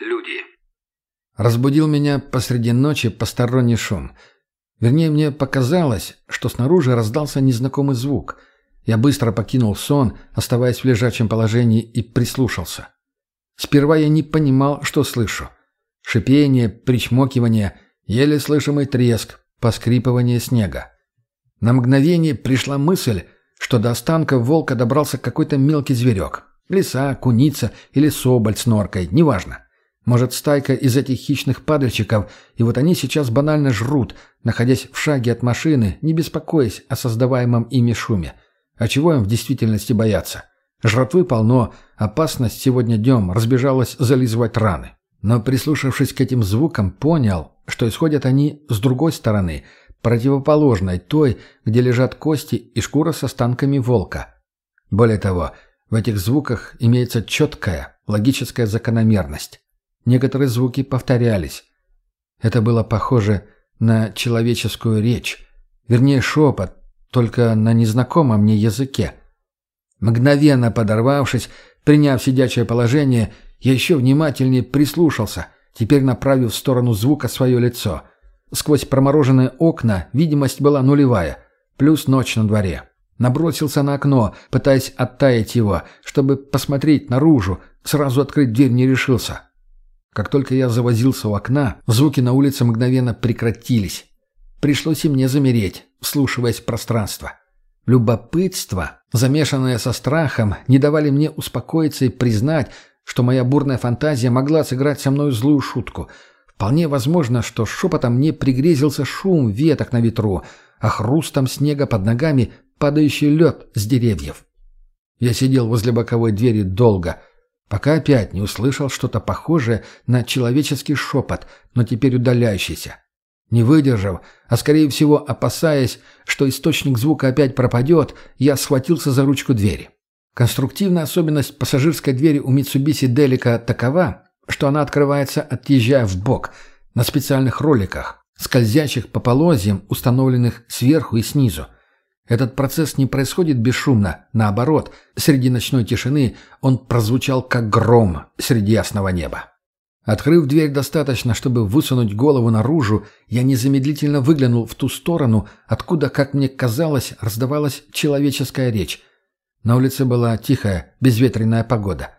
Люди. Разбудил меня посреди ночи посторонний шум. Вернее, мне показалось, что снаружи раздался незнакомый звук. Я быстро покинул сон, оставаясь в лежачем положении, и прислушался. Сперва я не понимал, что слышу. Шипение, причмокивание, еле слышимый треск, поскрипывание снега. На мгновение пришла мысль, что до останка волка добрался какой-то мелкий зверек. Лиса, куница или соболь с норкой, неважно. Может, стайка из этих хищных падальщиков, и вот они сейчас банально жрут, находясь в шаге от машины, не беспокоясь о создаваемом ими шуме. А чего им в действительности бояться? Жратвы полно, опасность сегодня днем разбежалась зализывать раны. Но прислушавшись к этим звукам, понял, что исходят они с другой стороны, противоположной той, где лежат кости и шкура с останками волка. Более того, в этих звуках имеется четкая, логическая закономерность. Некоторые звуки повторялись. Это было похоже на человеческую речь, вернее шепот, только на незнакомом мне языке. Мгновенно подорвавшись, приняв сидячее положение, я еще внимательнее прислушался, теперь направив в сторону звука свое лицо. Сквозь промороженные окна видимость была нулевая, плюс ночь на дворе. Набросился на окно, пытаясь оттаять его, чтобы посмотреть наружу, сразу открыть дверь не решился. Как только я завозился у окна, звуки на улице мгновенно прекратились. Пришлось и мне замереть, вслушиваясь в пространство. Любопытство, замешанное со страхом, не давали мне успокоиться и признать, что моя бурная фантазия могла сыграть со мной злую шутку. Вполне возможно, что шепотом мне пригрезился шум веток на ветру, а хрустом снега под ногами падающий лед с деревьев. Я сидел возле боковой двери долго, пока опять не услышал что-то похожее на человеческий шепот, но теперь удаляющийся. Не выдержав, а скорее всего опасаясь, что источник звука опять пропадет, я схватился за ручку двери. Конструктивная особенность пассажирской двери у Mitsubishi Delica такова, что она открывается, отъезжая в бок, на специальных роликах, скользящих по полозьям, установленных сверху и снизу. Этот процесс не происходит бесшумно, наоборот, среди ночной тишины он прозвучал как гром среди ясного неба. Открыв дверь достаточно, чтобы высунуть голову наружу, я незамедлительно выглянул в ту сторону, откуда, как мне казалось, раздавалась человеческая речь. На улице была тихая, безветренная погода.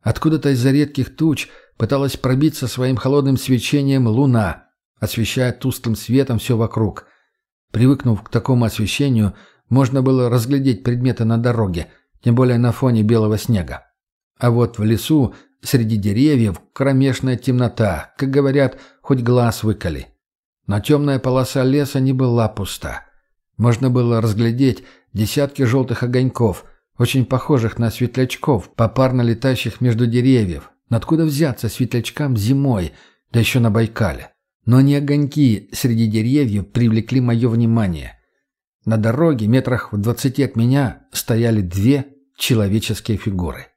Откуда-то из-за редких туч пыталась пробиться своим холодным свечением луна, освещая тусклым светом все вокруг. Привыкнув к такому освещению, можно было разглядеть предметы на дороге, тем более на фоне белого снега. А вот в лесу Среди деревьев кромешная темнота, как говорят, хоть глаз выколи. Но темная полоса леса не была пуста. Можно было разглядеть десятки желтых огоньков, очень похожих на светлячков, попарно летающих между деревьев. Но откуда взяться светлячкам зимой, да еще на Байкале? Но не огоньки среди деревьев привлекли мое внимание. На дороге, метрах в двадцати от меня, стояли две человеческие фигуры.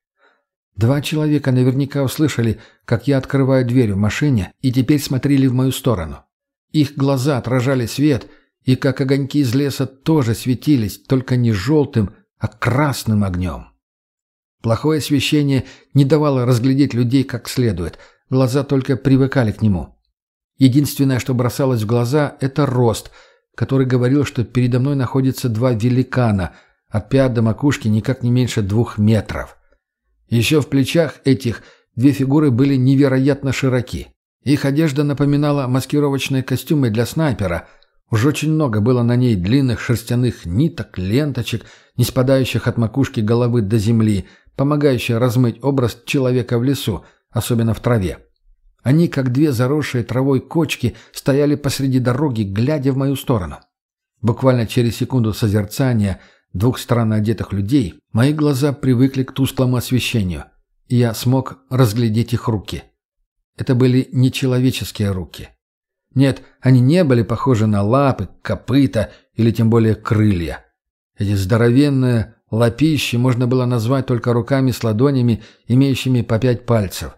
Два человека наверняка услышали, как я открываю дверь в машине, и теперь смотрели в мою сторону. Их глаза отражали свет, и как огоньки из леса тоже светились, только не желтым, а красным огнем. Плохое освещение не давало разглядеть людей как следует, глаза только привыкали к нему. Единственное, что бросалось в глаза, это рост, который говорил, что передо мной находятся два великана, от пят до макушки никак не меньше двух метров. Еще в плечах этих две фигуры были невероятно широки. Их одежда напоминала маскировочные костюмы для снайпера. Уж очень много было на ней длинных шерстяных ниток, ленточек, не спадающих от макушки головы до земли, помогающих размыть образ человека в лесу, особенно в траве. Они, как две заросшие травой кочки, стояли посреди дороги, глядя в мою сторону. Буквально через секунду созерцания – двух странно одетых людей, мои глаза привыкли к тусклому освещению, и я смог разглядеть их руки. Это были нечеловеческие руки. Нет, они не были похожи на лапы, копыта или тем более крылья. Эти здоровенные лапищи можно было назвать только руками с ладонями, имеющими по пять пальцев.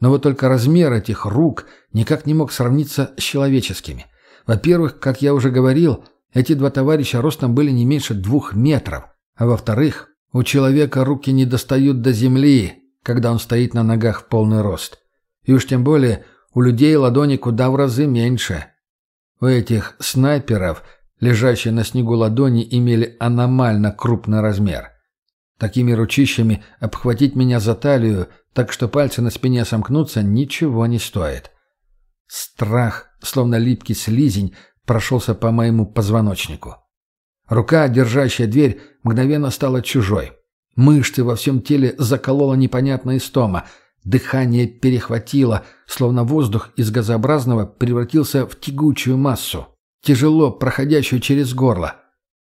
Но вот только размер этих рук никак не мог сравниться с человеческими. Во-первых, как я уже говорил, эти два товарища ростом были не меньше двух метров. А во-вторых, у человека руки не достают до земли, когда он стоит на ногах в полный рост. И уж тем более у людей ладони куда в разы меньше. У этих снайперов, лежащие на снегу ладони, имели аномально крупный размер. Такими ручищами обхватить меня за талию, так что пальцы на спине сомкнутся, ничего не стоит. Страх, словно липкий слизень, прошелся по моему позвоночнику. Рука, держащая дверь, мгновенно стала чужой. Мышцы во всем теле заколола непонятная истома. Дыхание перехватило, словно воздух из газообразного превратился в тягучую массу, тяжело проходящую через горло.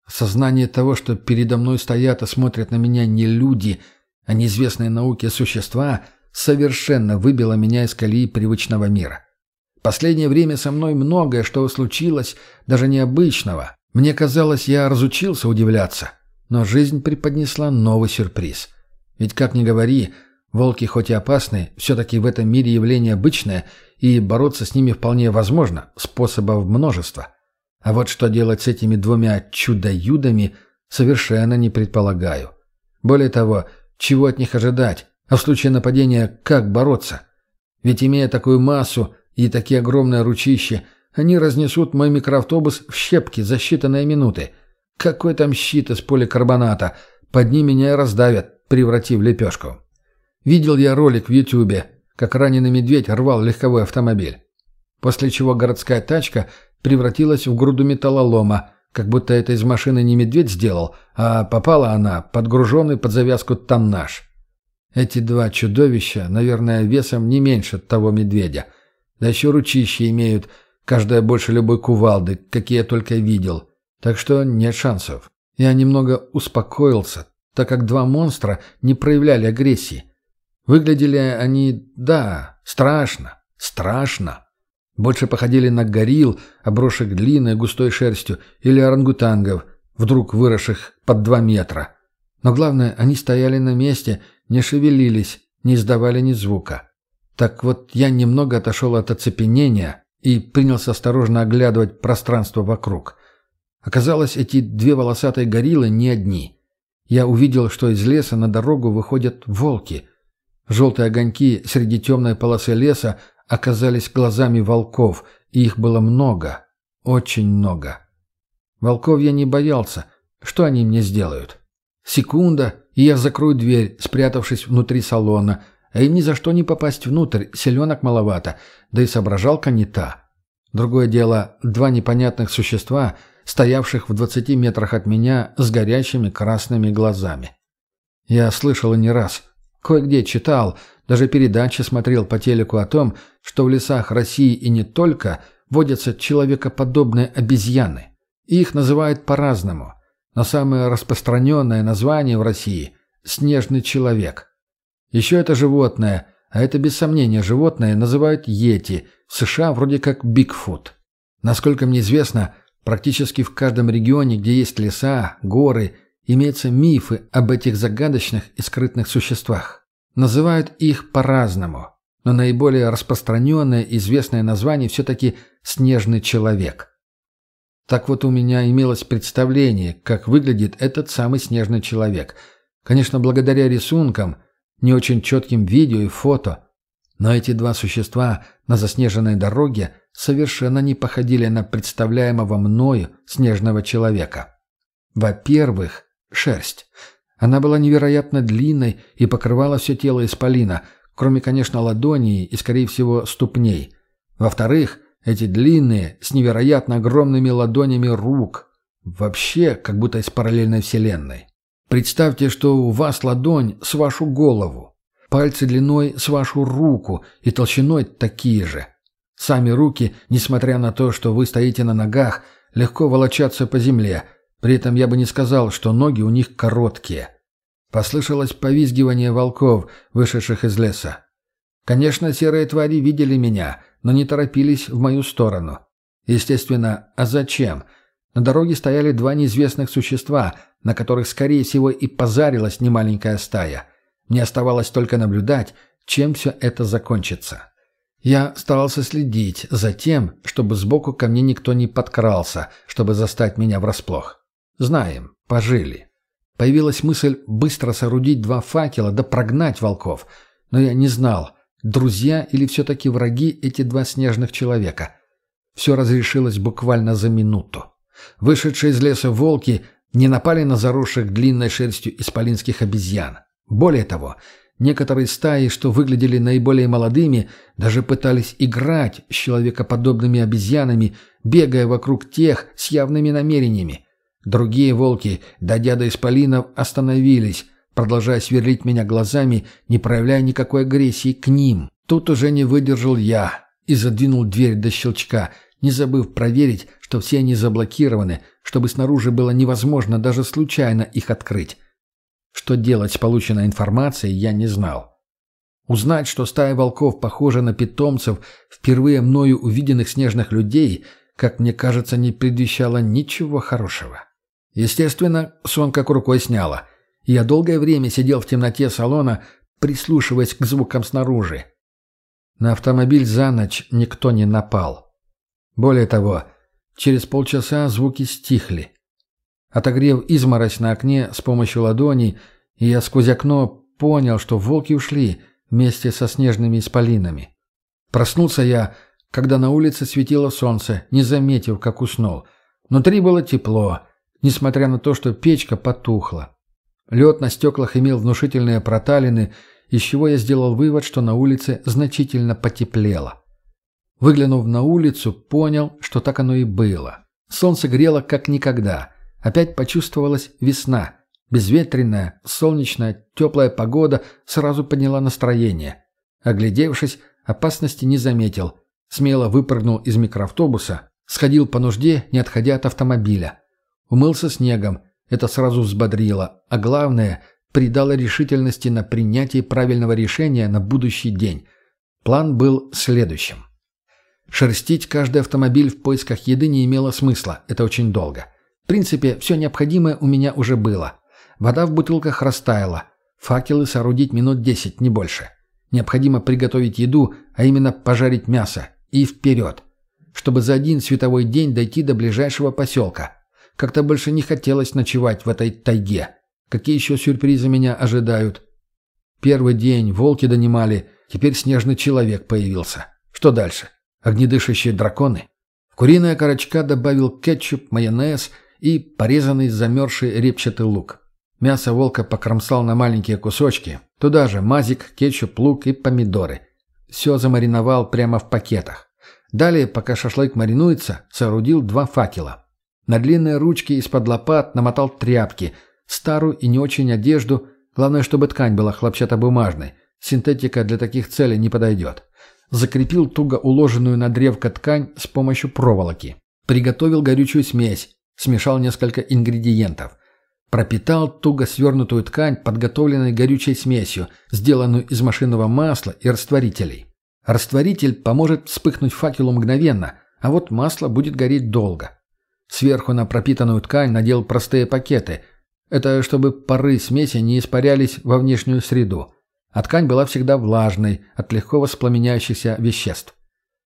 Сознание того, что передо мной стоят и смотрят на меня не люди, а неизвестные науке существа, совершенно выбило меня из колеи привычного мира. Последнее время со мной многое, что случилось, даже необычного. Мне казалось, я разучился удивляться. Но жизнь преподнесла новый сюрприз. Ведь, как ни говори, волки хоть и опасны, все-таки в этом мире явление обычное, и бороться с ними вполне возможно, способов множество. А вот что делать с этими двумя чудо-юдами, совершенно не предполагаю. Более того, чего от них ожидать, а в случае нападения как бороться? Ведь имея такую массу и такие огромные ручища, они разнесут мой микроавтобус в щепки за считанные минуты – какой там щит из поликарбоната? Под ним меня и раздавят, превратив в лепешку. Видел я ролик в Ютубе, как раненый медведь рвал легковой автомобиль. После чего городская тачка превратилась в груду металлолома, как будто это из машины не медведь сделал, а попала она под груженный под завязку тоннаж. Эти два чудовища, наверное, весом не меньше того медведя. Да еще ручища имеют, каждая больше любой кувалды, какие я только видел. Так что нет шансов. Я немного успокоился, так как два монстра не проявляли агрессии. Выглядели они, да, страшно, страшно. Больше походили на горилл, обросших длинной густой шерстью, или орангутангов, вдруг выросших под два метра. Но главное, они стояли на месте, не шевелились, не издавали ни звука. Так вот я немного отошел от оцепенения и принялся осторожно оглядывать пространство вокруг. Оказалось, эти две волосатые гориллы не одни. Я увидел, что из леса на дорогу выходят волки. Желтые огоньки среди темной полосы леса оказались глазами волков, и их было много, очень много. Волков я не боялся. Что они мне сделают? Секунда, и я закрою дверь, спрятавшись внутри салона, а им ни за что не попасть внутрь, селенок маловато, да и соображалка не та. Другое дело, два непонятных существа — стоявших в двадцати метрах от меня с горящими красными глазами. Я слышал и не раз, кое-где читал, даже передачи смотрел по телеку о том, что в лесах России и не только водятся человекоподобные обезьяны. Их называют по-разному, но самое распространенное название в России – снежный человек. Еще это животное, а это без сомнения животное, называют йети, в США вроде как Бигфут. Насколько мне известно – Практически в каждом регионе, где есть леса, горы, имеются мифы об этих загадочных и скрытных существах. Называют их по-разному, но наиболее распространенное известное название все-таки «снежный человек». Так вот у меня имелось представление, как выглядит этот самый снежный человек. Конечно, благодаря рисункам, не очень четким видео и фото. Но эти два существа на заснеженной дороге совершенно не походили на представляемого мною снежного человека. Во-первых, шерсть. Она была невероятно длинной и покрывала все тело исполина, кроме, конечно, ладоней и, скорее всего, ступней. Во-вторых, эти длинные, с невероятно огромными ладонями рук. Вообще, как будто из параллельной вселенной. Представьте, что у вас ладонь с вашу голову, пальцы длиной с вашу руку и толщиной такие же – Сами руки, несмотря на то, что вы стоите на ногах, легко волочатся по земле. При этом я бы не сказал, что ноги у них короткие. Послышалось повизгивание волков, вышедших из леса. Конечно, серые твари видели меня, но не торопились в мою сторону. Естественно, а зачем? На дороге стояли два неизвестных существа, на которых, скорее всего, и позарилась немаленькая стая. Мне оставалось только наблюдать, чем все это закончится. Я старался следить за тем, чтобы сбоку ко мне никто не подкрался, чтобы застать меня врасплох. Знаем, пожили. Появилась мысль быстро соорудить два факела да прогнать волков, но я не знал, Друзья или все-таки враги эти два снежных человека? Все разрешилось буквально за минуту. Вышедшие из леса волки не напали на заросших длинной шерстью исполинских обезьян. Более того, некоторые стаи, что выглядели наиболее молодыми, даже пытались играть с человекоподобными обезьянами, бегая вокруг тех с явными намерениями. Другие волки, дойдя до исполинов, остановились, продолжая сверлить меня глазами, не проявляя никакой агрессии к ним. Тут уже не выдержал я и задвинул дверь до щелчка, не забыв проверить, что все они заблокированы, чтобы снаружи было невозможно даже случайно их открыть. Что делать с полученной информацией, я не знал. Узнать, что стая волков похожа на питомцев впервые мною увиденных снежных людей, как мне кажется, не предвещало ничего хорошего. Естественно, сон как рукой сняло – я долгое время сидел в темноте салона, прислушиваясь к звукам снаружи. На автомобиль за ночь никто не напал. Более того, через полчаса звуки стихли. Отогрев изморозь на окне с помощью ладоней, я сквозь окно понял, что волки ушли вместе со снежными исполинами. Проснулся я, когда на улице светило солнце, не заметив, как уснул. Внутри было тепло, несмотря на то, что печка потухла. Лед на стеклах имел внушительные проталины, из чего я сделал вывод, что на улице значительно потеплело. Выглянув на улицу, понял, что так оно и было. Солнце грело как никогда. Опять почувствовалась весна. Безветренная, солнечная, теплая погода сразу подняла настроение. Оглядевшись, опасности не заметил. Смело выпрыгнул из микроавтобуса, сходил по нужде, не отходя от автомобиля. Умылся снегом, это сразу взбодрило, а главное, придало решительности на принятие правильного решения на будущий день. План был следующим. Шерстить каждый автомобиль в поисках еды не имело смысла, это очень долго. В принципе, все необходимое у меня уже было. Вода в бутылках растаяла, факелы соорудить минут десять, не больше. Необходимо приготовить еду, а именно пожарить мясо. И вперед. Чтобы за один световой день дойти до ближайшего поселка. Как-то больше не хотелось ночевать в этой тайге. Какие еще сюрпризы меня ожидают? Первый день волки донимали, теперь снежный человек появился. Что дальше? Огнедышащие драконы? В куриная корочка добавил кетчуп, майонез и порезанный замерзший репчатый лук. Мясо волка покромсал на маленькие кусочки. Туда же мазик, кетчуп, лук и помидоры. Все замариновал прямо в пакетах. Далее, пока шашлык маринуется, соорудил два факела. На длинные ручки из-под лопат намотал тряпки, старую и не очень одежду, главное, чтобы ткань была хлопчатобумажной. Синтетика для таких целей не подойдет. Закрепил туго уложенную на древко ткань с помощью проволоки. Приготовил горючую смесь, смешал несколько ингредиентов. Пропитал туго свернутую ткань подготовленной горючей смесью, сделанную из машинного масла и растворителей. Растворитель поможет вспыхнуть факелу мгновенно, а вот масло будет гореть долго. Сверху на пропитанную ткань надел простые пакеты. Это чтобы пары смеси не испарялись во внешнюю среду. А ткань была всегда влажной от легко воспламеняющихся веществ.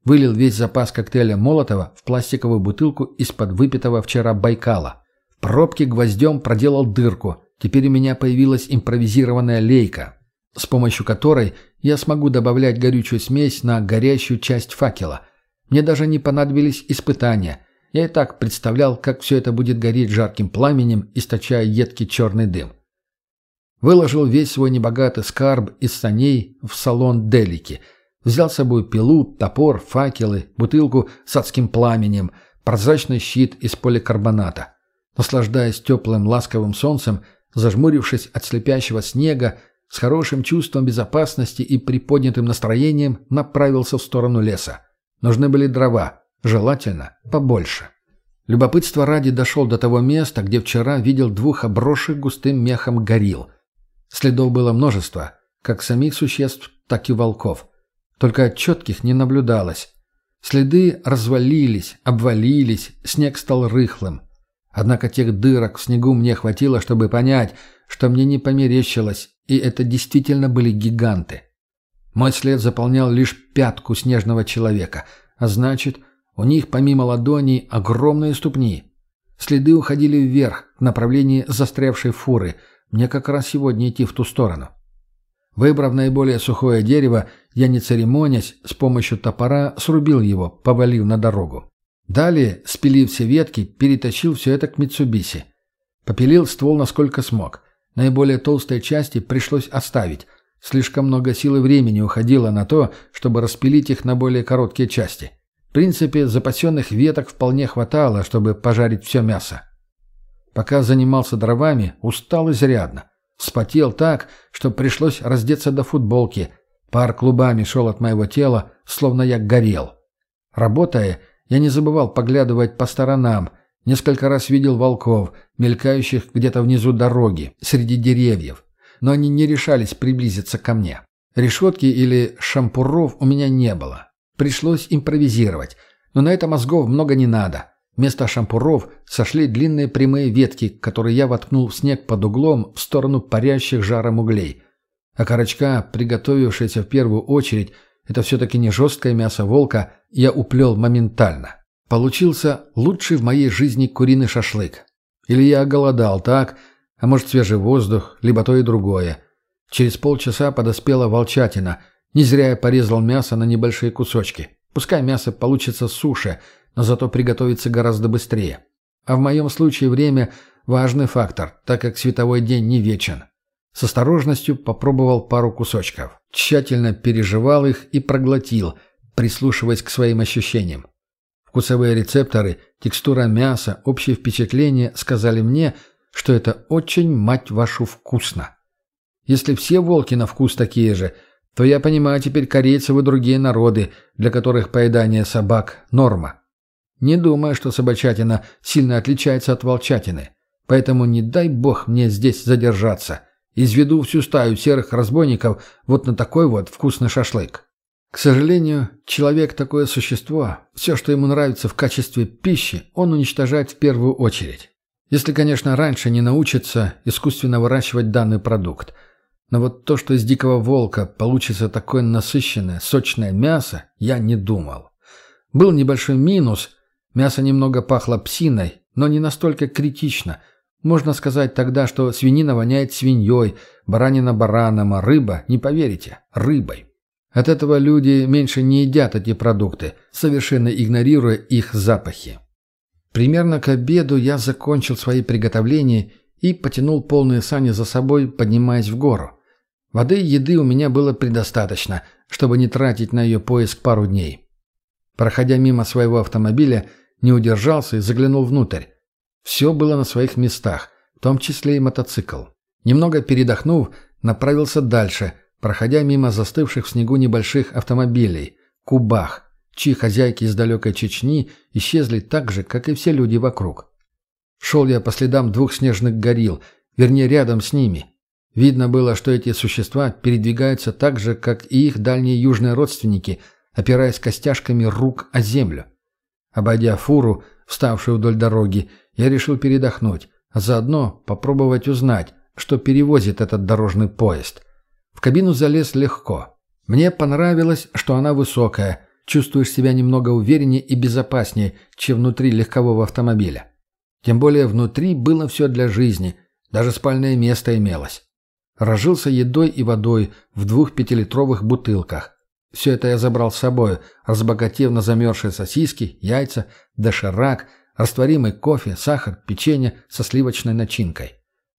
Вылил весь запас коктейля Молотова в пластиковую бутылку из-под выпитого вчера Байкала. В пробке гвоздем проделал дырку. Теперь у меня появилась импровизированная лейка, с помощью которой я смогу добавлять горючую смесь на горящую часть факела. Мне даже не понадобились испытания – я и так представлял, как все это будет гореть жарким пламенем, источая едкий черный дым. Выложил весь свой небогатый скарб из саней в салон Делики. Взял с собой пилу, топор, факелы, бутылку с адским пламенем, прозрачный щит из поликарбоната. Наслаждаясь теплым ласковым солнцем, зажмурившись от слепящего снега, с хорошим чувством безопасности и приподнятым настроением направился в сторону леса. Нужны были дрова. Желательно побольше. Любопытство ради дошел до того места, где вчера видел двух обросших густым мехом горил. Следов было множество, как самих существ, так и волков. Только четких не наблюдалось. Следы развалились, обвалились, снег стал рыхлым. Однако тех дырок в снегу мне хватило, чтобы понять, что мне не померещилось, и это действительно были гиганты. Мой след заполнял лишь пятку снежного человека, а значит, у них, помимо ладоней, огромные ступни. Следы уходили вверх, в направлении застрявшей фуры. Мне как раз сегодня идти в ту сторону. Выбрав наиболее сухое дерево, я не церемонясь, с помощью топора срубил его, повалив на дорогу. Далее, спилив все ветки, перетащил все это к Митсубиси. Попилил ствол насколько смог. Наиболее толстые части пришлось оставить. Слишком много сил и времени уходило на то, чтобы распилить их на более короткие части. В принципе, запасенных веток вполне хватало, чтобы пожарить все мясо. Пока занимался дровами, устал изрядно. Спотел так, что пришлось раздеться до футболки. Пар клубами шел от моего тела, словно я горел. Работая, я не забывал поглядывать по сторонам. Несколько раз видел волков, мелькающих где-то внизу дороги, среди деревьев. Но они не решались приблизиться ко мне. Решетки или шампуров у меня не было. Пришлось импровизировать. Но на это мозгов много не надо. Вместо шампуров сошли длинные прямые ветки, которые я воткнул в снег под углом в сторону парящих жаром углей. А корочка, приготовившаяся в первую очередь, это все-таки не жесткое мясо волка, я уплел моментально. Получился лучший в моей жизни куриный шашлык. Или я голодал так, а может свежий воздух, либо то и другое. Через полчаса подоспела волчатина. Не зря я порезал мясо на небольшие кусочки. Пускай мясо получится суше, но зато приготовится гораздо быстрее. А в моем случае время – важный фактор, так как световой день не вечен. С осторожностью попробовал пару кусочков. Тщательно переживал их и проглотил, прислушиваясь к своим ощущениям. Вкусовые рецепторы, текстура мяса, общее впечатление сказали мне, что это очень, мать вашу, вкусно. Если все волки на вкус такие же, то я понимаю теперь корейцев и другие народы, для которых поедание собак – норма. Не думаю, что собачатина сильно отличается от волчатины. Поэтому не дай бог мне здесь задержаться. Изведу всю стаю серых разбойников вот на такой вот вкусный шашлык. К сожалению, человек такое существо. Все, что ему нравится в качестве пищи, он уничтожает в первую очередь. Если, конечно, раньше не научится искусственно выращивать данный продукт. Но вот то, что из дикого волка получится такое насыщенное, сочное мясо, я не думал. Был небольшой минус – Мясо немного пахло псиной, но не настолько критично. Можно сказать тогда, что свинина воняет свиньей, баранина бараном, а рыба, не поверите, рыбой. От этого люди меньше не едят эти продукты, совершенно игнорируя их запахи. Примерно к обеду я закончил свои приготовления и потянул полные сани за собой, поднимаясь в гору. Воды и еды у меня было предостаточно, чтобы не тратить на ее поиск пару дней. Проходя мимо своего автомобиля, не удержался и заглянул внутрь. Все было на своих местах, в том числе и мотоцикл. Немного передохнув, направился дальше, проходя мимо застывших в снегу небольших автомобилей, кубах, чьи хозяйки из далекой Чечни исчезли так же, как и все люди вокруг. Шел я по следам двух снежных горил, вернее, рядом с ними. Видно было, что эти существа передвигаются так же, как и их дальние южные родственники, опираясь костяшками рук о землю. Обойдя фуру, вставшую вдоль дороги, я решил передохнуть, а заодно попробовать узнать, что перевозит этот дорожный поезд. В кабину залез легко. Мне понравилось, что она высокая, чувствуешь себя немного увереннее и безопаснее, чем внутри легкового автомобиля. Тем более внутри было все для жизни, даже спальное место имелось. Разжился едой и водой в двух пятилитровых бутылках. Все это я забрал с собой, разбогатев на замерзшие сосиски, яйца, доширак, растворимый кофе, сахар, печенье со сливочной начинкой.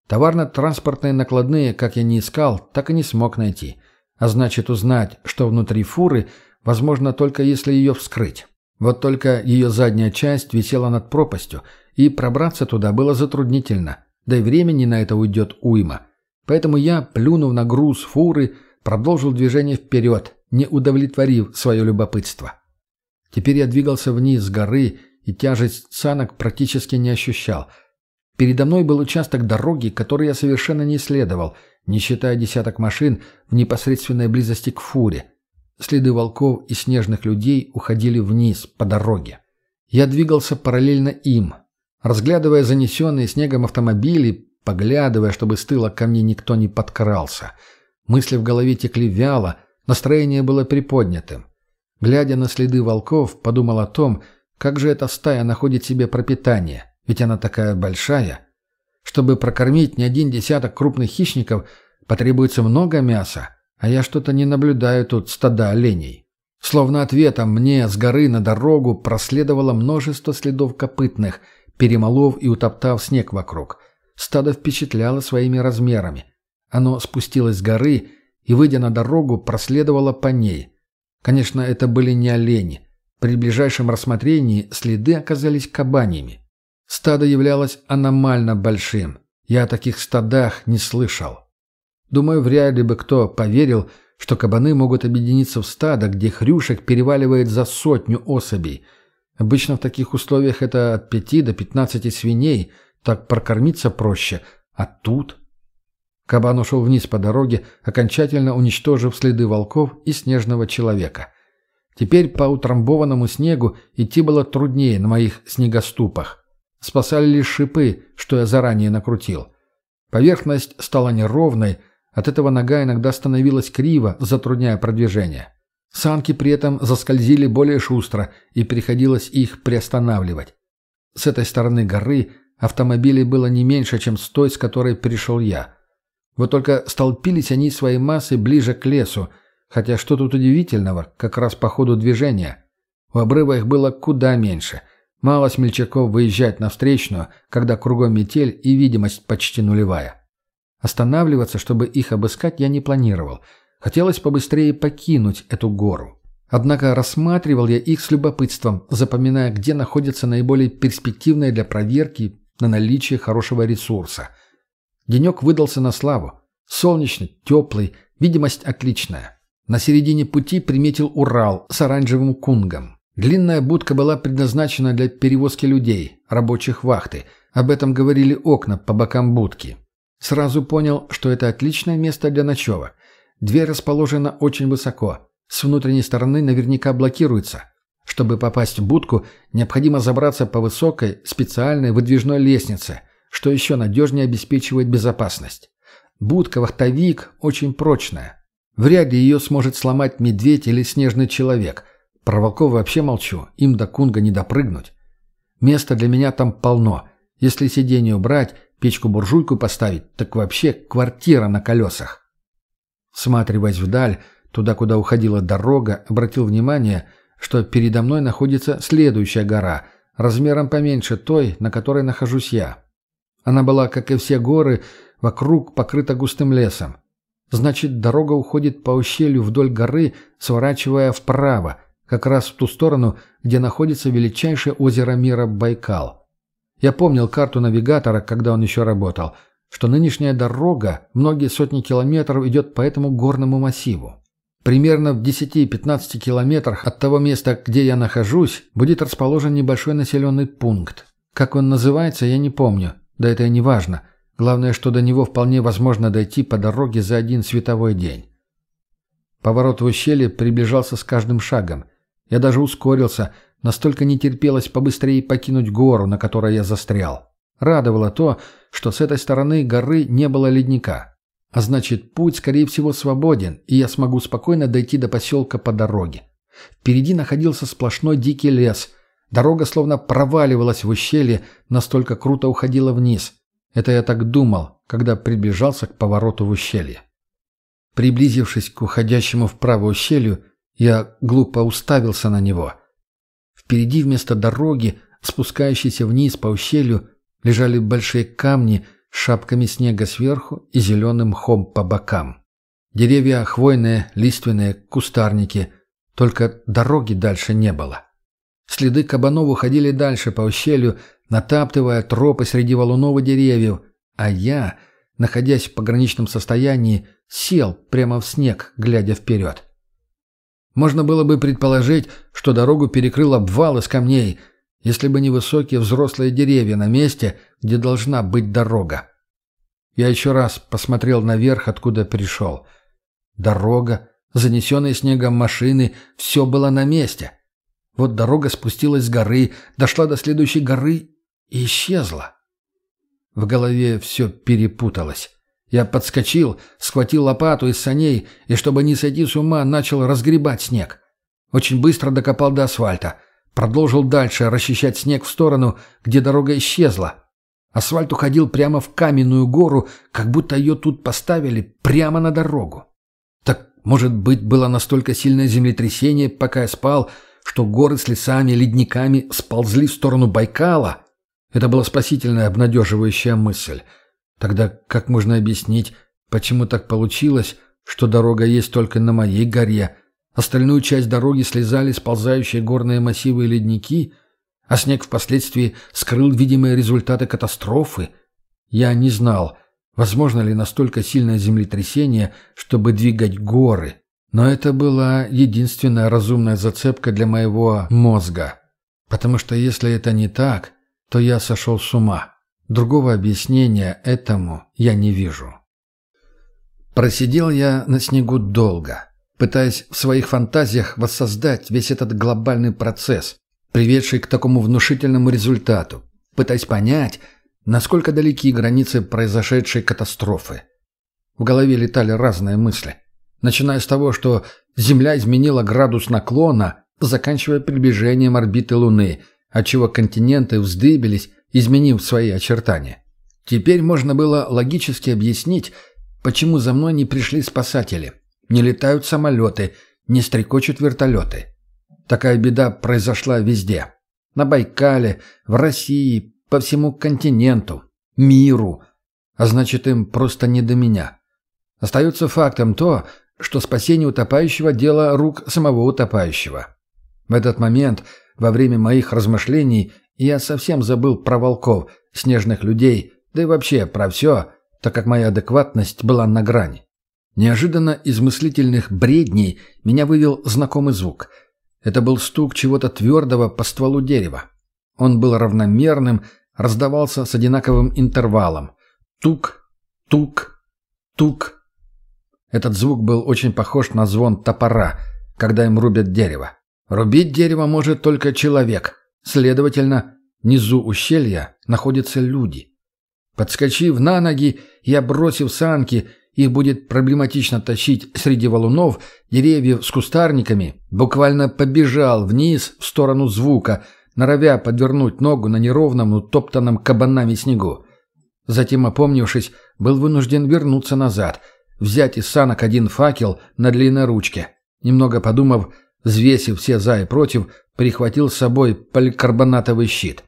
Товарно-транспортные накладные, как я не искал, так и не смог найти. А значит, узнать, что внутри фуры, возможно только если ее вскрыть. Вот только ее задняя часть висела над пропастью, и пробраться туда было затруднительно, да и времени на это уйдет уйма. Поэтому я, плюнув на груз фуры, продолжил движение вперед, не удовлетворив свое любопытство. Теперь я двигался вниз с горы и тяжесть санок практически не ощущал. Передо мной был участок дороги, который я совершенно не исследовал, не считая десяток машин в непосредственной близости к фуре. Следы волков и снежных людей уходили вниз, по дороге. Я двигался параллельно им, разглядывая занесенные снегом автомобили, поглядывая, чтобы с тыла ко мне никто не подкрался. Мысли в голове текли вяло, Настроение было приподнятым. Глядя на следы волков, подумал о том, как же эта стая находит себе пропитание, ведь она такая большая. Чтобы прокормить не один десяток крупных хищников, потребуется много мяса, а я что-то не наблюдаю тут стада оленей. Словно ответом мне с горы на дорогу проследовало множество следов копытных, перемолов и утоптав снег вокруг. Стадо впечатляло своими размерами. Оно спустилось с горы и, выйдя на дорогу, проследовало по ней. Конечно, это были не олени. При ближайшем рассмотрении следы оказались кабаньями. Стадо являлось аномально большим. Я о таких стадах не слышал. Думаю, вряд ли бы кто поверил, что кабаны могут объединиться в стадо, где хрюшек переваливает за сотню особей. Обычно в таких условиях это от пяти до пятнадцати свиней, так прокормиться проще. А тут... Кабан ушел вниз по дороге, окончательно уничтожив следы волков и снежного человека. Теперь по утрамбованному снегу идти было труднее на моих снегоступах. Спасали лишь шипы, что я заранее накрутил. Поверхность стала неровной, от этого нога иногда становилась криво, затрудняя продвижение. Санки при этом заскользили более шустро, и приходилось их приостанавливать. С этой стороны горы автомобилей было не меньше, чем с той, с которой пришел я. Вот только столпились они своей массой ближе к лесу, хотя что тут удивительного, как раз по ходу движения. У обрыва их было куда меньше – Мало смельчаков выезжать на встречную, когда кругом метель и видимость почти нулевая. Останавливаться, чтобы их обыскать, я не планировал. Хотелось побыстрее покинуть эту гору. Однако рассматривал я их с любопытством, запоминая, где находятся наиболее перспективные для проверки на наличие хорошего ресурса. Денек выдался на славу. Солнечный, теплый, видимость отличная. На середине пути приметил Урал с оранжевым кунгом. Длинная будка была предназначена для перевозки людей, рабочих вахты. Об этом говорили окна по бокам будки. Сразу понял, что это отличное место для ночевок. Дверь расположена очень высоко. С внутренней стороны наверняка блокируется. Чтобы попасть в будку, необходимо забраться по высокой, специальной выдвижной лестнице, что еще надежнее обеспечивает безопасность. Будка-вахтовик очень прочная. Вряд ли ее сможет сломать медведь или снежный человек – про вообще молчу, им до кунга не допрыгнуть. Места для меня там полно. Если сиденье убрать, печку-буржуйку поставить, так вообще квартира на колесах. Сматриваясь вдаль, туда, куда уходила дорога, обратил внимание, что передо мной находится следующая гора, размером поменьше той, на которой нахожусь я. Она была, как и все горы, вокруг покрыта густым лесом. Значит, дорога уходит по ущелью вдоль горы, сворачивая вправо, как раз в ту сторону, где находится величайшее озеро мира Байкал. Я помнил карту навигатора, когда он еще работал, что нынешняя дорога многие сотни километров идет по этому горному массиву. Примерно в 10-15 километрах от того места, где я нахожусь, будет расположен небольшой населенный пункт. Как он называется, я не помню, да это и не важно. Главное, что до него вполне возможно дойти по дороге за один световой день. Поворот в ущелье приближался с каждым шагом – я даже ускорился, настолько не терпелось побыстрее покинуть гору, на которой я застрял. Радовало то, что с этой стороны горы не было ледника. А значит, путь, скорее всего, свободен, и я смогу спокойно дойти до поселка по дороге. Впереди находился сплошной дикий лес. Дорога словно проваливалась в ущелье, настолько круто уходила вниз. Это я так думал, когда приближался к повороту в ущелье. Приблизившись к уходящему вправо ущелью, я глупо уставился на него. Впереди вместо дороги, спускающейся вниз по ущелью, лежали большие камни шапками снега сверху и зеленым мхом по бокам. Деревья хвойные, лиственные, кустарники. Только дороги дальше не было. Следы кабанов уходили дальше по ущелью, натаптывая тропы среди валунов и деревьев, а я, находясь в пограничном состоянии, сел прямо в снег, глядя вперед. Можно было бы предположить, что дорогу перекрыл обвал из камней, если бы не высокие взрослые деревья на месте, где должна быть дорога. Я еще раз посмотрел наверх, откуда пришел. Дорога, занесенные снегом машины, все было на месте. Вот дорога спустилась с горы, дошла до следующей горы и исчезла. В голове все перепуталось. Я подскочил, схватил лопату из саней и, чтобы не сойти с ума, начал разгребать снег. Очень быстро докопал до асфальта. Продолжил дальше расчищать снег в сторону, где дорога исчезла. Асфальт уходил прямо в каменную гору, как будто ее тут поставили прямо на дорогу. Так Может быть, было настолько сильное землетрясение, пока я спал, что горы с лесами ледниками сползли в сторону Байкала? Это была спасительная, обнадеживающая мысль. Тогда как можно объяснить, почему так получилось, что дорога есть только на моей горе, остальную часть дороги слезали сползающие горные массивы и ледники, а снег впоследствии скрыл видимые результаты катастрофы? Я не знал, возможно ли настолько сильное землетрясение, чтобы двигать горы. Но это была единственная разумная зацепка для моего мозга. Потому что если это не так, то я сошел с ума. Другого объяснения этому я не вижу. Просидел я на снегу долго, пытаясь в своих фантазиях воссоздать весь этот глобальный процесс, приведший к такому внушительному результату, пытаясь понять, насколько далеки границы произошедшей катастрофы. В голове летали разные мысли, начиная с того, что Земля изменила градус наклона, заканчивая приближением орбиты Луны, отчего континенты вздыбились, изменив свои очертания. Теперь можно было логически объяснить, Почему за мной не пришли спасатели? Не летают самолеты, не стрекочут вертолеты. Такая беда произошла везде. На Байкале, в России, по всему континенту, миру. А значит, им просто не до меня. Остается фактом то, что спасение утопающего – дело рук самого утопающего. В этот момент, во время моих размышлений, я совсем забыл про волков, снежных людей, да и вообще про все, так как моя адекватность была на грани. Неожиданно из мыслительных бредней меня вывел знакомый звук. Это был стук чего-то твердого по стволу дерева. Он был равномерным, раздавался с одинаковым интервалом. Тук, тук, тук. Этот звук был очень похож на звон топора, когда им рубят дерево. Рубить дерево может только человек. Следовательно, внизу ущелья находятся люди. Подскочив на ноги, я, бросив санки, их будет проблематично тащить среди валунов, деревьев с кустарниками, буквально побежал вниз в сторону звука, норовя подвернуть ногу на неровном, утоптанном кабанами снегу. Затем, опомнившись, был вынужден вернуться назад, взять из санок один факел на длинной ручке. Немного подумав, взвесив все за и против, прихватил с собой поликарбонатовый щит.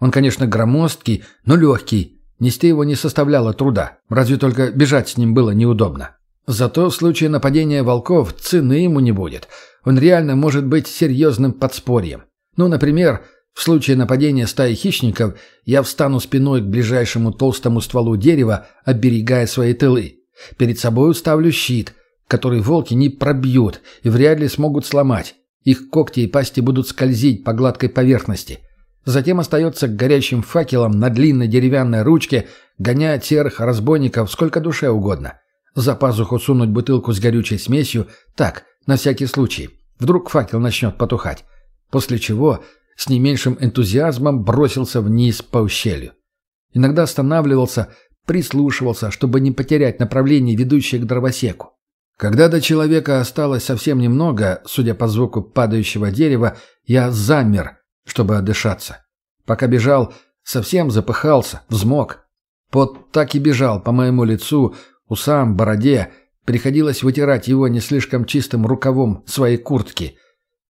Он, конечно, громоздкий, но легкий, Нести его не составляло труда, разве только бежать с ним было неудобно. Зато в случае нападения волков цены ему не будет. Он реально может быть серьезным подспорьем. Ну, например, в случае нападения стаи хищников я встану спиной к ближайшему толстому стволу дерева, оберегая свои тылы. Перед собой уставлю щит, который волки не пробьют и вряд ли смогут сломать. Их когти и пасти будут скользить по гладкой поверхности. Затем остается горящим факелом на длинной деревянной ручке гонять серых разбойников сколько душе угодно. За пазуху сунуть бутылку с горючей смесью, так, на всякий случай. Вдруг факел начнет потухать. После чего с не меньшим энтузиазмом бросился вниз по ущелью. Иногда останавливался, прислушивался, чтобы не потерять направление, ведущее к дровосеку. Когда до человека осталось совсем немного, судя по звуку падающего дерева, я замер, чтобы отдышаться. Пока бежал, совсем запыхался, взмок. Пот так и бежал по моему лицу, усам, бороде. Приходилось вытирать его не слишком чистым рукавом своей куртки.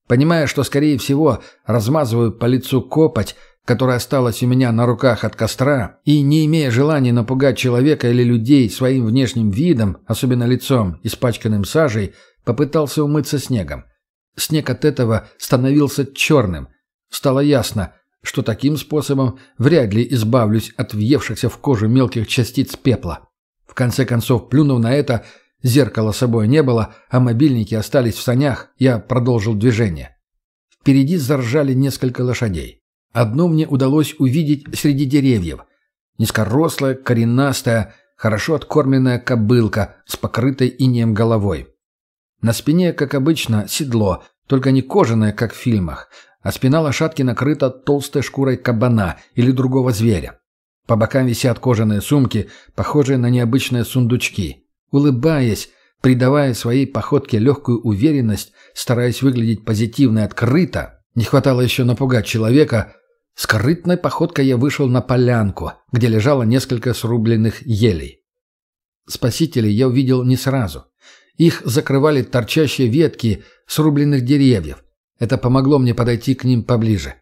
Понимая, что, скорее всего, размазываю по лицу копоть, которая осталась у меня на руках от костра, и, не имея желания напугать человека или людей своим внешним видом, особенно лицом, испачканным сажей, попытался умыться снегом. Снег от этого становился черным – Стало ясно, что таким способом вряд ли избавлюсь от въевшихся в кожу мелких частиц пепла. В конце концов, плюнув на это, зеркала собой не было, а мобильники остались в санях, я продолжил движение. Впереди заржали несколько лошадей. Одну мне удалось увидеть среди деревьев. Низкорослая, коренастая, хорошо откормленная кобылка с покрытой инеем головой. На спине, как обычно, седло, только не кожаное, как в фильмах, а спина лошадки накрыта толстой шкурой кабана или другого зверя. По бокам висят кожаные сумки, похожие на необычные сундучки. Улыбаясь, придавая своей походке легкую уверенность, стараясь выглядеть позитивно и открыто, не хватало еще напугать человека, скрытной походкой я вышел на полянку, где лежало несколько срубленных елей. Спасителей я увидел не сразу. Их закрывали торчащие ветки срубленных деревьев. Это помогло мне подойти к ним поближе.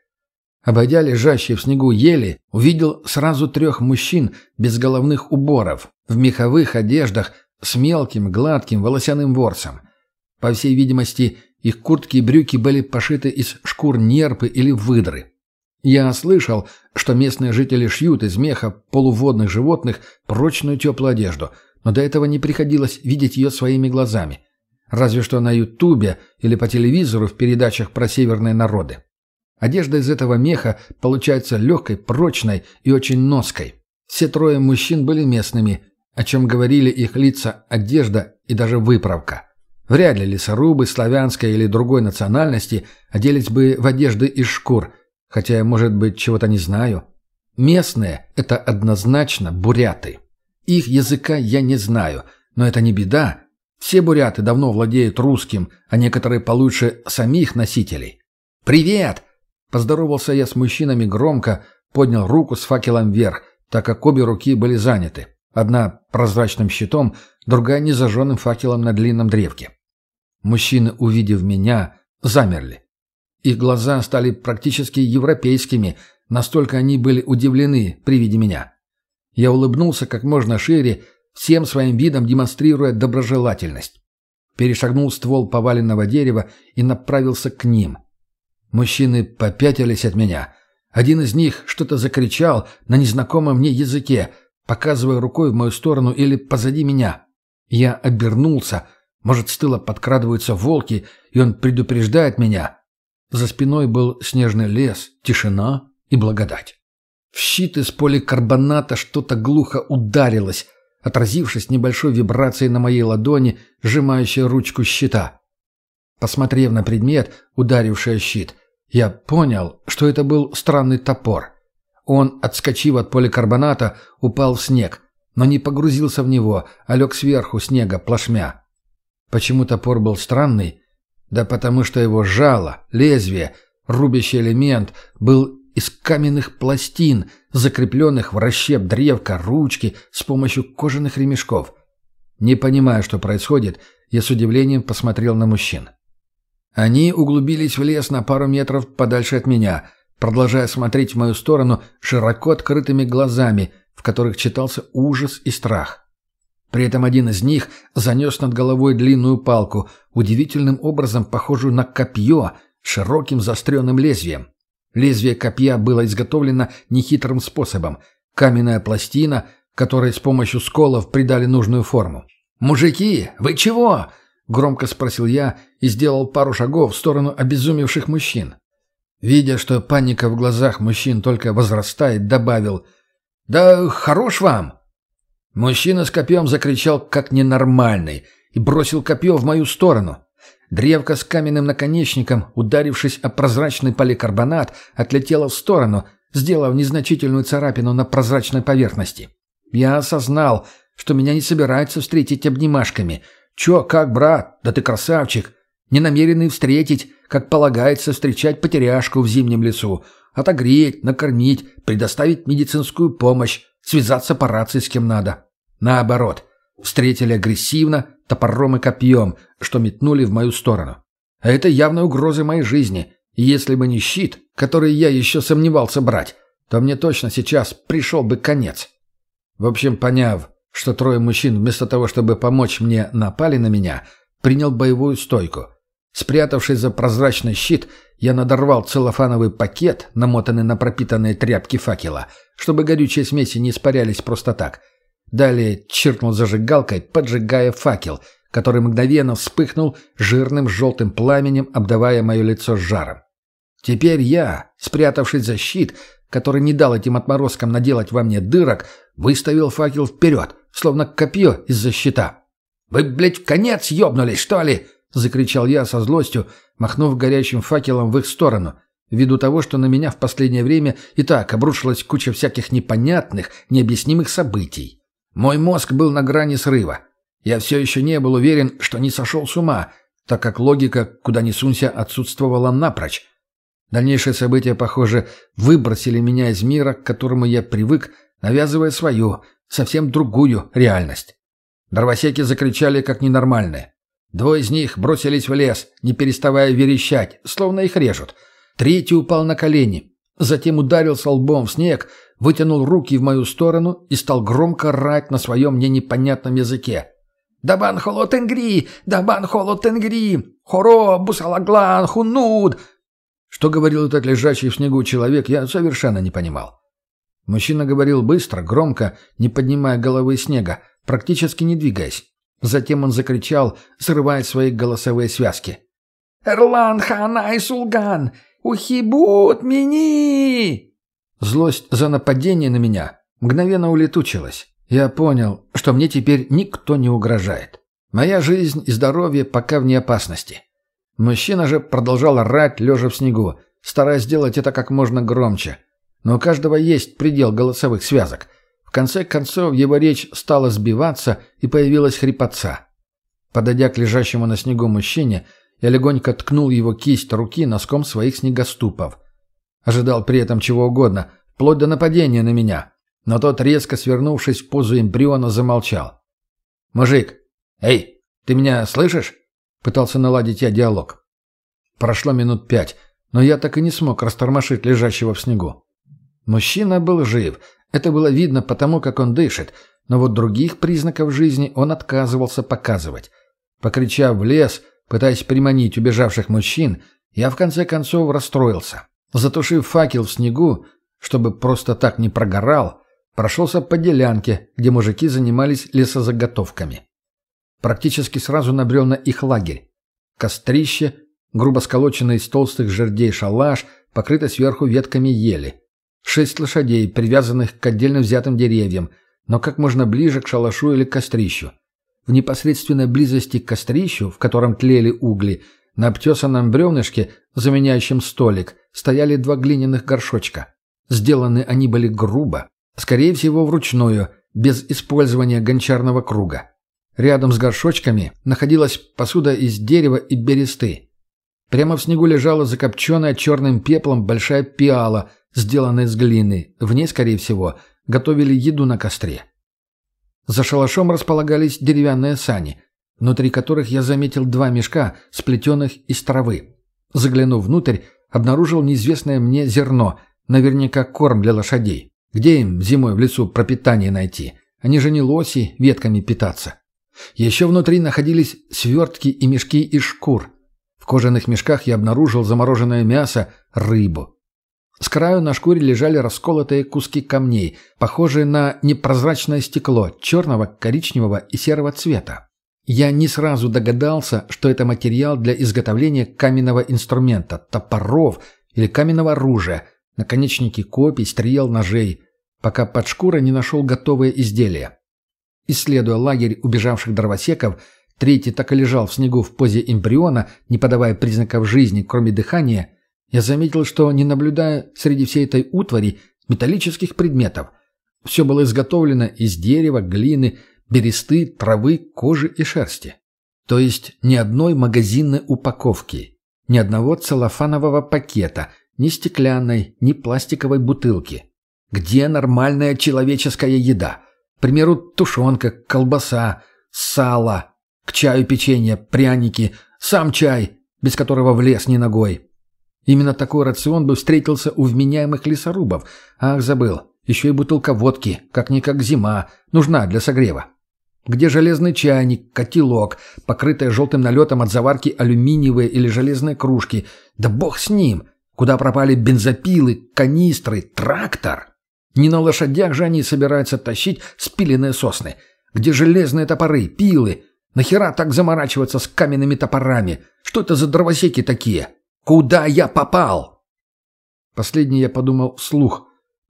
Обойдя лежащие в снегу ели, увидел сразу трех мужчин без головных уборов, в меховых одеждах с мелким, гладким волосяным ворсом. По всей видимости, их куртки и брюки были пошиты из шкур нерпы или выдры. Я слышал, что местные жители шьют из меха полуводных животных прочную теплую одежду, но до этого не приходилось видеть ее своими глазами. Разве что на Ютубе или по телевизору в передачах про северные народы. Одежда из этого меха получается легкой, прочной и очень ноской. Все трое мужчин были местными, о чем говорили их лица, одежда и даже выправка. Вряд ли лесорубы славянской или другой национальности оделись бы в одежды из шкур – Хотя я, может быть, чего-то не знаю. Местные — это однозначно буряты. Их языка я не знаю, но это не беда. Все буряты давно владеют русским, а некоторые получше самих носителей. «Привет!» — поздоровался я с мужчинами громко, поднял руку с факелом вверх, так как обе руки были заняты. Одна прозрачным щитом, другая незажженным факелом на длинном древке. Мужчины, увидев меня, замерли. Их глаза стали практически европейскими, настолько они были удивлены при виде меня. Я улыбнулся как можно шире, всем своим видом демонстрируя доброжелательность. Перешагнул ствол поваленного дерева и направился к ним. Мужчины попятились от меня. Один из них что-то закричал на незнакомом мне языке, показывая рукой в мою сторону или позади меня. Я обернулся. Может, с тыла подкрадываются волки, и он предупреждает меня. За спиной был снежный лес, тишина и благодать. В щит из поликарбоната что-то глухо ударилось, отразившись небольшой вибрацией на моей ладони, сжимающей ручку щита. Посмотрев на предмет, ударивший щит, я понял, что это был странный топор. Он, отскочив от поликарбоната, упал в снег, но не погрузился в него, а лег сверху снега плашмя. Почему топор был странный, да потому что его жало, лезвие, рубящий элемент был из каменных пластин, закрепленных в расщеп древка, ручки с помощью кожаных ремешков. Не понимая, что происходит, я с удивлением посмотрел на мужчин. Они углубились в лес на пару метров подальше от меня, продолжая смотреть в мою сторону широко открытыми глазами, в которых читался ужас и страх. При этом один из них занес над головой длинную палку, удивительным образом похожую на копье широким заостренным лезвием. Лезвие копья было изготовлено нехитрым способом. Каменная пластина, которой с помощью сколов придали нужную форму. «Мужики, вы чего?» — громко спросил я и сделал пару шагов в сторону обезумевших мужчин. Видя, что паника в глазах мужчин только возрастает, добавил «Да хорош вам!» Мужчина с копьем закричал как ненормальный и бросил копье в мою сторону. Древко с каменным наконечником, ударившись о прозрачный поликарбонат, отлетело в сторону, сделав незначительную царапину на прозрачной поверхности. Я осознал, что меня не собираются встретить обнимашками. «Чё, как, брат? Да ты красавчик!» Не намеренный встретить, как полагается встречать потеряшку в зимнем лесу, отогреть, накормить, предоставить медицинскую помощь, связаться по рации с кем надо. Наоборот, встретили агрессивно, топором и копьем, что метнули в мою сторону. А это явная угроза моей жизни. И если бы не щит, который я еще сомневался брать, то мне точно сейчас пришел бы конец. В общем, поняв, что трое мужчин вместо того, чтобы помочь мне, напали на меня, принял боевую стойку. Спрятавшись за прозрачный щит, я надорвал целлофановый пакет, намотанный на пропитанные тряпки факела, чтобы горючие смеси не испарялись просто так – Далее чиркнул зажигалкой, поджигая факел, который мгновенно вспыхнул жирным желтым пламенем, обдавая мое лицо жаром. Теперь я, спрятавшись за щит, который не дал этим отморозкам наделать во мне дырок, выставил факел вперед, словно копье из-за щита. «Вы, блядь, в конец ёбнулись, что ли?» — закричал я со злостью, махнув горящим факелом в их сторону, ввиду того, что на меня в последнее время и так обрушилась куча всяких непонятных, необъяснимых событий. Мой мозг был на грани срыва. Я все еще не был уверен, что не сошел с ума, так как логика, куда ни сунься, отсутствовала напрочь. Дальнейшие события, похоже, выбросили меня из мира, к которому я привык, навязывая свою, совсем другую реальность. Дровосеки закричали как ненормальные. Двое из них бросились в лес, не переставая верещать, словно их режут. Третий упал на колени, затем ударился лбом в снег, вытянул руки в мою сторону и стал громко рать на своем мне непонятном языке. «Дабан холотенгри! Дабан холотенгри! Хоро бусалаглан хунуд!» Что говорил этот лежащий в снегу человек, я совершенно не понимал. Мужчина говорил быстро, громко, не поднимая головы снега, практически не двигаясь. Затем он закричал, срывая свои голосовые связки. «Эрлан ханай сулган! Ухибут мини!» Злость за нападение на меня мгновенно улетучилась. Я понял, что мне теперь никто не угрожает. Моя жизнь и здоровье пока вне опасности. Мужчина же продолжал орать, лежа в снегу, стараясь сделать это как можно громче. Но у каждого есть предел голосовых связок – конце концов его речь стала сбиваться и появилась хрипотца. Подойдя к лежащему на снегу мужчине, я легонько ткнул его кисть руки носком своих снегоступов. Ожидал при этом чего угодно, вплоть до нападения на меня. Но тот, резко свернувшись в позу эмбриона, замолчал. «Мужик! Эй, ты меня слышишь?» Пытался наладить я диалог. Прошло минут пять, но я так и не смог растормошить лежащего в снегу. Мужчина был жив — это было видно потому, как он дышит, но вот других признаков жизни он отказывался показывать. Покричав в лес, пытаясь приманить убежавших мужчин, я в конце концов расстроился. Затушив факел в снегу, чтобы просто так не прогорал, прошелся по делянке, где мужики занимались лесозаготовками. Практически сразу набрел на их лагерь. Кострище, грубо сколоченный из толстых жердей шалаш, покрыто сверху ветками ели. Шесть лошадей, привязанных к отдельно взятым деревьям, но как можно ближе к шалашу или кострищу. В непосредственной близости к кострищу, в котором тлели угли, на обтесанном бревнышке, заменяющем столик, стояли два глиняных горшочка. Сделаны они были грубо, скорее всего вручную, без использования гончарного круга. Рядом с горшочками находилась посуда из дерева и бересты. Прямо в снегу лежала закопченная черным пеплом большая пиала – сделанной из глины. В ней, скорее всего, готовили еду на костре. За шалашом располагались деревянные сани, внутри которых я заметил два мешка, сплетенных из травы. Заглянув внутрь, обнаружил неизвестное мне зерно, наверняка корм для лошадей. Где им зимой в лесу пропитание найти? Они же не лоси ветками питаться. Еще внутри находились свертки и мешки из шкур. В кожаных мешках я обнаружил замороженное мясо, рыбу. С краю на шкуре лежали расколотые куски камней, похожие на непрозрачное стекло, черного, коричневого и серого цвета. Я не сразу догадался, что это материал для изготовления каменного инструмента, топоров или каменного оружия, наконечники копий, стрел, ножей, пока под шкурой не нашел готовые изделия. Исследуя лагерь убежавших дровосеков, третий так и лежал в снегу в позе эмбриона, не подавая признаков жизни, кроме дыхания – я заметил, что, не наблюдая среди всей этой утвари металлических предметов, все было изготовлено из дерева, глины, бересты, травы, кожи и шерсти. То есть ни одной магазинной упаковки, ни одного целлофанового пакета, ни стеклянной, ни пластиковой бутылки. Где нормальная человеческая еда? К примеру, тушенка, колбаса, сало, к чаю печенье, пряники, сам чай, без которого в лес ни ногой. Именно такой рацион бы встретился у вменяемых лесорубов. Ах, забыл. Еще и бутылка водки, как-никак зима, нужна для согрева. Где железный чайник, котелок, покрытые желтым налетом от заварки алюминиевые или железные кружки. Да бог с ним! Куда пропали бензопилы, канистры, трактор? Не на лошадях же они собираются тащить спиленные сосны. Где железные топоры, пилы? Нахера так заморачиваться с каменными топорами? Что это за дровосеки такие? Куда я попал?» Последний я подумал вслух,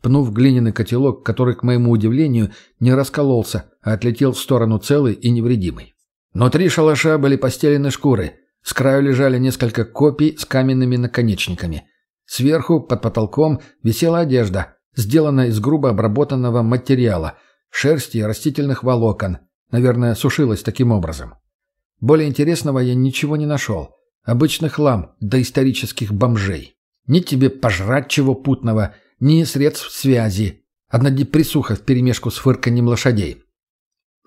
пнув глиняный котелок, который, к моему удивлению, не раскололся, а отлетел в сторону целый и невредимый. Внутри шалаша были постелены шкуры. С краю лежали несколько копий с каменными наконечниками. Сверху, под потолком, висела одежда, сделанная из грубо обработанного материала, шерсти и растительных волокон. Наверное, сушилась таким образом. Более интересного я ничего не нашел. Обычный хлам доисторических бомжей. Ни тебе пожрать чего путного, ни средств связи. Одна депрессуха вперемешку с фырканьем лошадей.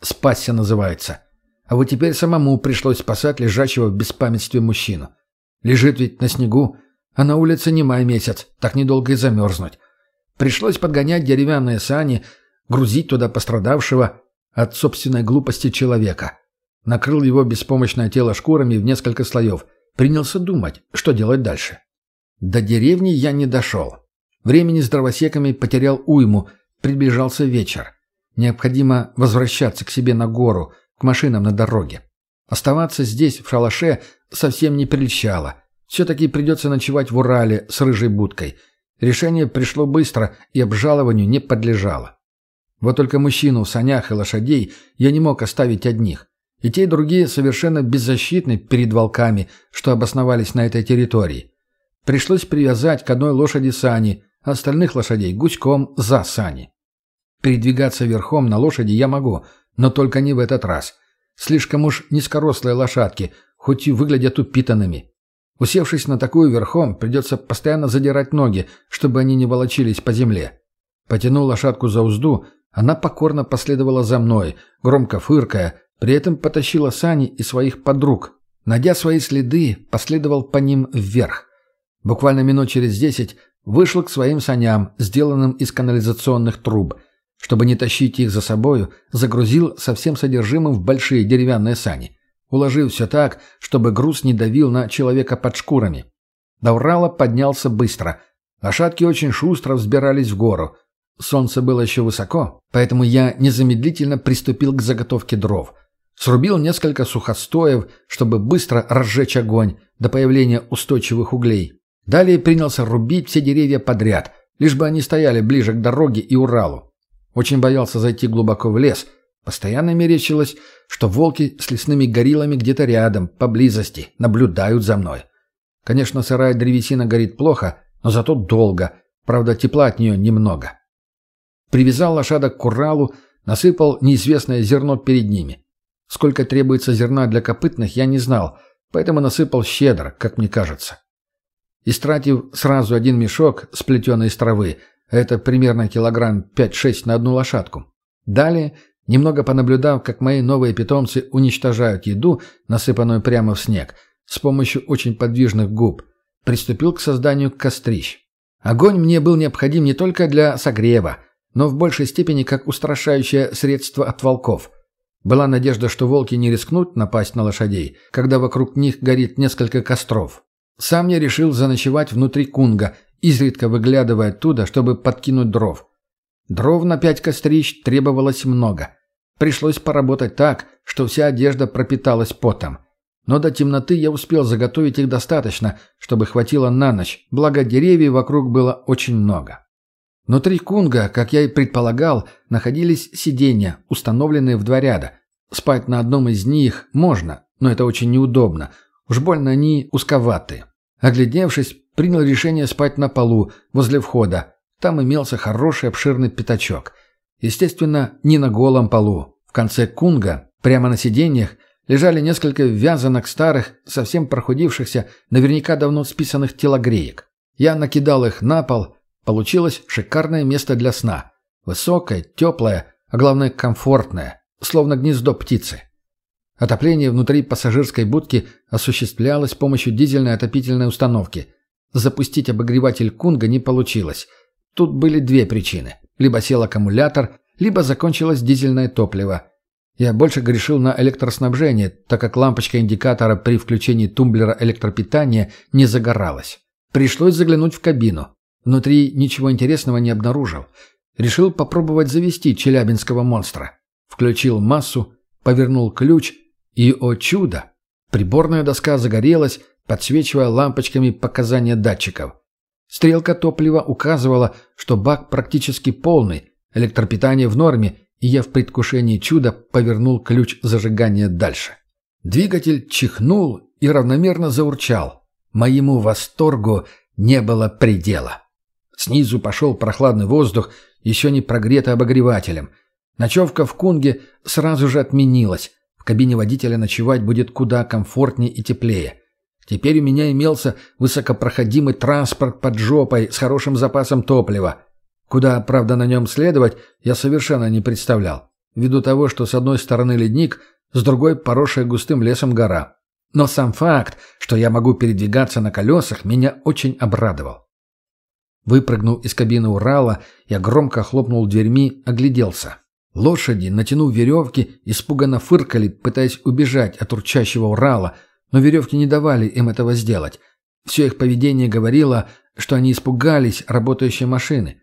«Спасся» называется. А вот теперь самому пришлось спасать лежачего в беспамятстве мужчину. Лежит ведь на снегу, а на улице не май месяц, так недолго и замерзнуть. Пришлось подгонять деревянные сани, грузить туда пострадавшего от собственной глупости человека. Накрыл его беспомощное тело шкурами в несколько слоев. Принялся думать, что делать дальше. До деревни я не дошел. Времени с дровосеками потерял уйму, приближался вечер. Необходимо возвращаться к себе на гору, к машинам на дороге. Оставаться здесь, в шалаше, совсем не прельщало. Все-таки придется ночевать в Урале с рыжей будкой. Решение пришло быстро и обжалованию не подлежало. Вот только мужчину в санях и лошадей я не мог оставить одних. И те, и другие совершенно беззащитны перед волками, что обосновались на этой территории. Пришлось привязать к одной лошади сани, остальных лошадей гуськом за сани. Передвигаться верхом на лошади я могу, но только не в этот раз. Слишком уж низкорослые лошадки, хоть и выглядят упитанными. Усевшись на такую верхом, придется постоянно задирать ноги, чтобы они не волочились по земле. Потянул лошадку за узду, она покорно последовала за мной, громко фыркая, при этом потащила сани и своих подруг. Найдя свои следы, последовал по ним вверх. Буквально минут через десять вышел к своим саням, сделанным из канализационных труб. Чтобы не тащить их за собою, загрузил со всем содержимым в большие деревянные сани. Уложил все так, чтобы груз не давил на человека под шкурами. До Урала поднялся быстро. Лошадки очень шустро взбирались в гору. Солнце было еще высоко, поэтому я незамедлительно приступил к заготовке дров. Срубил несколько сухостоев, чтобы быстро разжечь огонь до появления устойчивых углей. Далее принялся рубить все деревья подряд, лишь бы они стояли ближе к дороге и Уралу. Очень боялся зайти глубоко в лес – Постоянно мерещилось, что волки с лесными гориллами где-то рядом, поблизости, наблюдают за мной. Конечно, сырая древесина горит плохо, но зато долго. Правда, тепла от нее немного. Привязал лошадок к Уралу, насыпал неизвестное зерно перед ними. Сколько требуется зерна для копытных, я не знал, поэтому насыпал щедро, как мне кажется. Истратив сразу один мешок, сплетенный из травы, это примерно килограмм 5-6 на одну лошадку. Далее Немного понаблюдав, как мои новые питомцы уничтожают еду, насыпанную прямо в снег, с помощью очень подвижных губ, приступил к созданию кострищ. Огонь мне был необходим не только для согрева, но в большей степени как устрашающее средство от волков. Была надежда, что волки не рискнут напасть на лошадей, когда вокруг них горит несколько костров. Сам я решил заночевать внутри кунга, изредка выглядывая оттуда, чтобы подкинуть дров. Дров на пять кострищ требовалось много. Пришлось поработать так, что вся одежда пропиталась потом. Но до темноты я успел заготовить их достаточно, чтобы хватило на ночь, благо деревьев вокруг было очень много. Внутри кунга, как я и предполагал, находились сиденья, установленные в два ряда. Спать на одном из них можно, но это очень неудобно. Уж больно они узковатые. Оглядевшись, принял решение спать на полу, возле входа. Там имелся хороший обширный пятачок – Естественно, не на голом полу. В конце кунга, прямо на сиденьях, лежали несколько вязанок старых, совсем прохудившихся, наверняка давно списанных телогреек. Я накидал их на пол. Получилось шикарное место для сна. Высокое, теплое, а главное комфортное, словно гнездо птицы. Отопление внутри пассажирской будки осуществлялось с помощью дизельной отопительной установки. Запустить обогреватель Кунга не получилось. Тут были две причины. Либо сел аккумулятор, либо закончилось дизельное топливо. Я больше грешил на электроснабжение, так как лампочка индикатора при включении тумблера электропитания не загоралась. Пришлось заглянуть в кабину. Внутри ничего интересного не обнаружил. Решил попробовать завести челябинского монстра. Включил массу, повернул ключ, и, о чудо! Приборная доска загорелась, подсвечивая лампочками показания датчиков. Стрелка топлива указывала, что бак практически полный, электропитание в норме, и я в предвкушении чуда повернул ключ зажигания дальше. Двигатель чихнул и равномерно заурчал. Моему восторгу не было предела. Снизу пошел прохладный воздух, еще не прогретый обогревателем. Ночевка в Кунге сразу же отменилась. Кабине водителя ночевать будет куда комфортнее и теплее. Теперь у меня имелся высокопроходимый транспорт под жопой с хорошим запасом топлива. Куда, правда, на нем следовать, я совершенно не представлял. Ввиду того, что с одной стороны ледник, с другой поросшая густым лесом гора. Но сам факт, что я могу передвигаться на колесах, меня очень обрадовал. Выпрыгнул из кабины Урала, я громко хлопнул дверьми, огляделся. Лошади, натянув веревки, испуганно фыркали, пытаясь убежать от урчащего Урала, но веревки не давали им этого сделать. Все их поведение говорило, что они испугались работающей машины.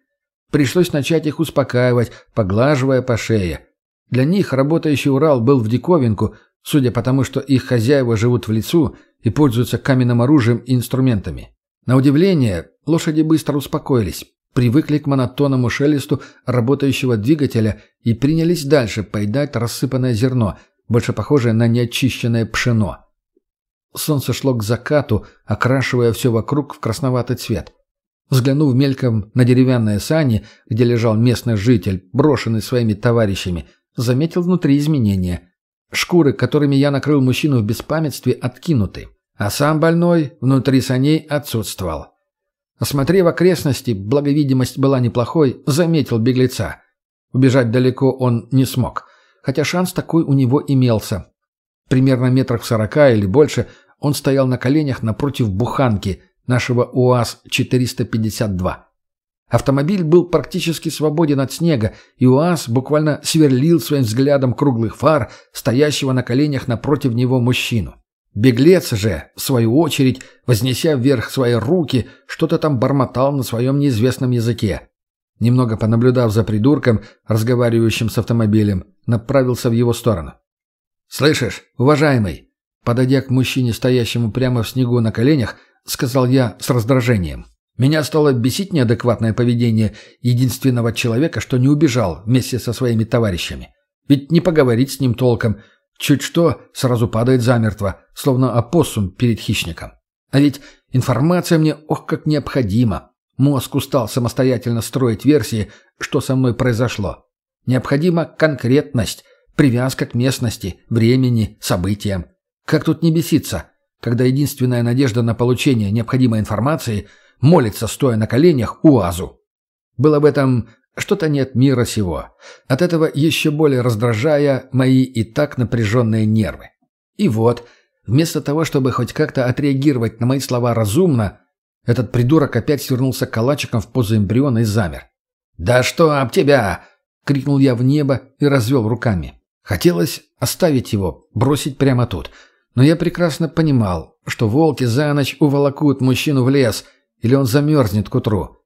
Пришлось начать их успокаивать, поглаживая по шее. Для них работающий Урал был в диковинку, судя по тому, что их хозяева живут в лесу и пользуются каменным оружием и инструментами. На удивление, лошади быстро успокоились, привыкли к монотонному шелесту работающего двигателя и принялись дальше поедать рассыпанное зерно, больше похожее на неочищенное пшено. Солнце шло к закату, окрашивая все вокруг в красноватый цвет. Взглянув мельком на деревянные сани, где лежал местный житель, брошенный своими товарищами, заметил внутри изменения. Шкуры, которыми я накрыл мужчину в беспамятстве, откинуты, а сам больной внутри саней отсутствовал. Осмотрев окрестности, благовидимость была неплохой, заметил беглеца. Убежать далеко он не смог, хотя шанс такой у него имелся. Примерно метрах в сорока или больше он стоял на коленях напротив буханки нашего УАЗ-452. Автомобиль был практически свободен от снега, и УАЗ буквально сверлил своим взглядом круглых фар, стоящего на коленях напротив него мужчину. Беглец же, в свою очередь, вознеся вверх свои руки, что-то там бормотал на своем неизвестном языке. Немного понаблюдав за придурком, разговаривающим с автомобилем, направился в его сторону. «Слышишь, уважаемый?» Подойдя к мужчине, стоящему прямо в снегу на коленях, сказал я с раздражением. Меня стало бесить неадекватное поведение единственного человека, что не убежал вместе со своими товарищами. Ведь не поговорить с ним толком. Чуть что, сразу падает замертво, словно опоссум перед хищником. А ведь информация мне ох как необходима. Мозг устал самостоятельно строить версии, что со мной произошло. Необходима конкретность, привязка к местности, времени, событиям. Как тут не беситься, когда единственная надежда на получение необходимой информации молится, стоя на коленях, УАЗу? Было в этом что-то нет мира сего. От этого еще более раздражая мои и так напряженные нервы. И вот, вместо того, чтобы хоть как-то отреагировать на мои слова разумно, этот придурок опять свернулся калачиком в позу эмбриона и замер. «Да что об тебя!» — крикнул я в небо и развел руками. Хотелось оставить его, бросить прямо тут — но я прекрасно понимал, что волки за ночь уволокут мужчину в лес, или он замерзнет к утру.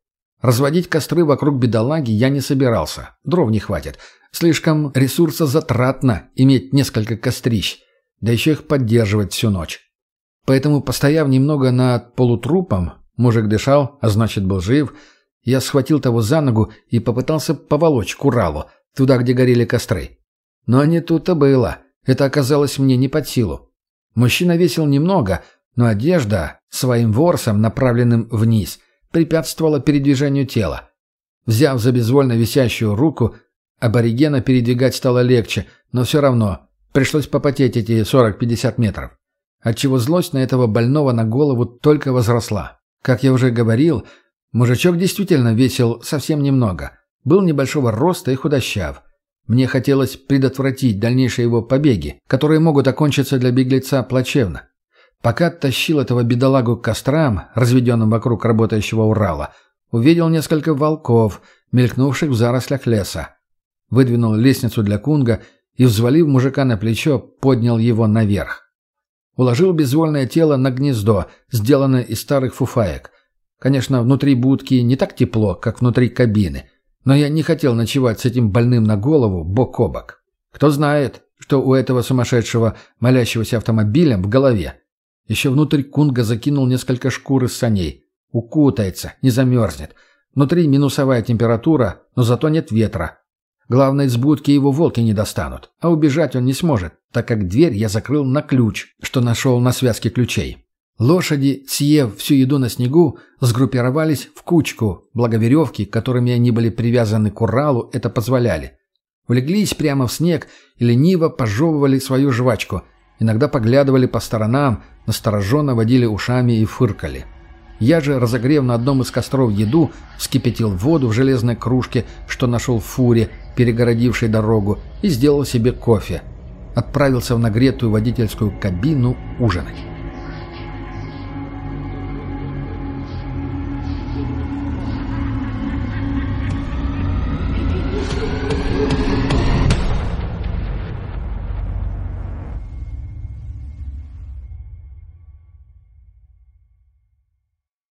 Разводить костры вокруг бедолаги я не собирался. Дров не хватит. Слишком ресурсозатратно иметь несколько кострищ, да еще их поддерживать всю ночь. Поэтому, постояв немного над полутрупом, мужик дышал, а значит был жив, я схватил того за ногу и попытался поволочь к Уралу, туда, где горели костры. Но не тут-то было. Это оказалось мне не под силу. Мужчина весил немного, но одежда, своим ворсом, направленным вниз, препятствовала передвижению тела. Взяв за безвольно висящую руку, аборигена передвигать стало легче, но все равно пришлось попотеть эти 40-50 метров. Отчего злость на этого больного на голову только возросла. Как я уже говорил, мужичок действительно весил совсем немного. Был небольшого роста и худощав. Мне хотелось предотвратить дальнейшие его побеги, которые могут окончиться для беглеца плачевно. Пока тащил этого бедолагу к кострам, разведенным вокруг работающего Урала, увидел несколько волков, мелькнувших в зарослях леса. Выдвинул лестницу для кунга и, взвалив мужика на плечо, поднял его наверх. Уложил безвольное тело на гнездо, сделанное из старых фуфаек. Конечно, внутри будки не так тепло, как внутри кабины – но я не хотел ночевать с этим больным на голову бок о бок. Кто знает, что у этого сумасшедшего, молящегося автомобилем, в голове. Еще внутрь Кунга закинул несколько шкур из саней. Укутается, не замерзнет. Внутри минусовая температура, но зато нет ветра. Главное, из будки его волки не достанут. А убежать он не сможет, так как дверь я закрыл на ключ, что нашел на связке ключей. Лошади, съев всю еду на снегу, сгруппировались в кучку, благо веревки, которыми они были привязаны к Уралу, это позволяли. Улеглись прямо в снег и лениво пожевывали свою жвачку, иногда поглядывали по сторонам, настороженно водили ушами и фыркали. Я же, разогрев на одном из костров еду, вскипятил воду в железной кружке, что нашел в фуре, перегородившей дорогу, и сделал себе кофе. отправился в нагретую водительскую кабину ужинать.